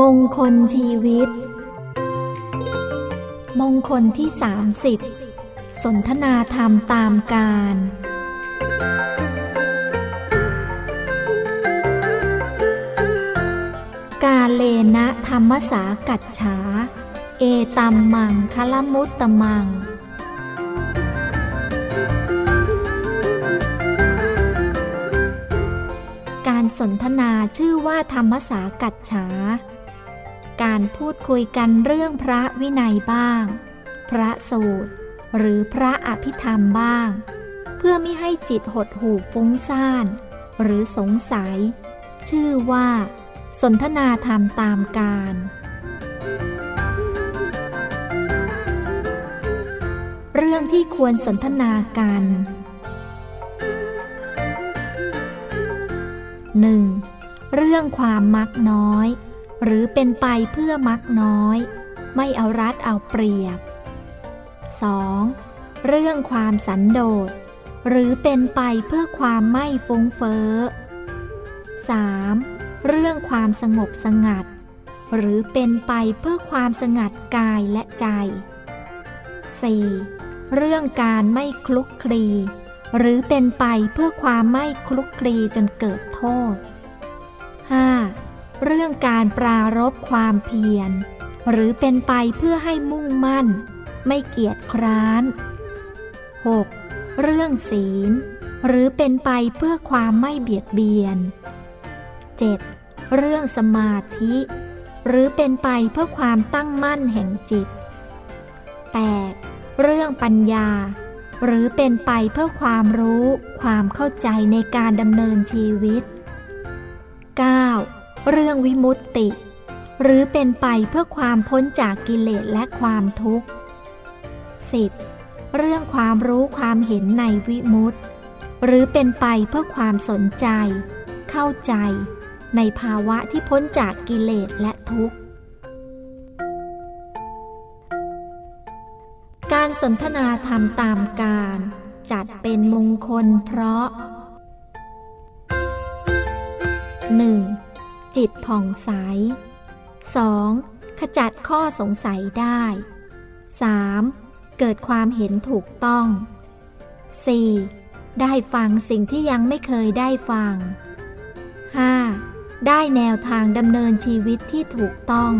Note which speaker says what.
Speaker 1: มงคลชีวิต มงคลที่ 30 สนทนาธรรมตามการ กาเลนะธรรมสากัจฉา เอตัมมังคลมุตตมัง การสนทนาชื่อว่าธรรมสากัจฉา การพูดคุยกันเรื่องพระวินัยบ้าง พระสูตร หรือพระอภิธรรมบ้าง เพื่อไม่ให้จิตหดหูฟุ้งซ่าน หรือสงสัย ชื่อว่า สนทนาธรรมตามการ เรื่องที่ควรสนทนากัน 1. เรื่องความมักน้อย หรือเป็นไปเพื่อมักน้อย ไม่เอารัดเอาเปรียบ 2. เรื่องความสันโดษ หรือเป็นไปเพื่อความไม่ฟุ้งเฟ้อ 3. เรื่องความสงบสงัด หรือเป็นไปเพื่อความสงัดกายและใจ 4. เรื่องการไม่คลุกคลี หรือเป็นไปเพื่อความไม่คลุกคลีจนเกิดโทษ 5. เรื่องการปรารบความเพียร หรือเป็นไปเพื่อให้มุ่งมั่น ไม่เกียจคร้าน 6. เรื่องศีล หรือเป็นไปเพื่อความไม่เบียดเบียน 7. เรื่องสมาธิ หรือเป็นไปเพื่อความตั้งมั่นแห่งจิต 8. เรื่องปัญญา หรือเป็นไปเพื่อความรู้ ความเข้าใจในการดำเนินชีวิต เรื่องวิมุตติ หรือเป็นไปเพื่อความพ้นจากกิเลสและความทุกข์ 10. เรื่องความรู้ความเห็นในวิมุตติ หรือเป็นไปเพื่อความสนใจ เข้าใจ ในภาวะที่พ้นจากกิเลสและทุกข์ การสนทนาธรรมตามการจัดเป็นมงคลเพราะ 1. จิตผ่องใส 2. ขจัดข้อสงสัยได้ 3. เกิดความเห็นถูกต้อง 4. ได้ฟังสิ่งที่ยังไม่เคยได้ฟัง 5. ได้แนวทางดำเนินชีวิตที่ถูกต้อง